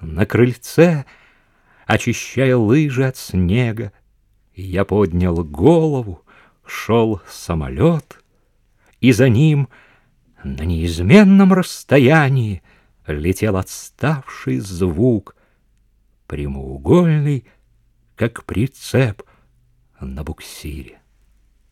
На крыльце, очищая лыжи от снега, Я поднял голову, шел самолет, И за ним на неизменном расстоянии Летел отставший звук, Прямоугольный, как прицеп на буксире.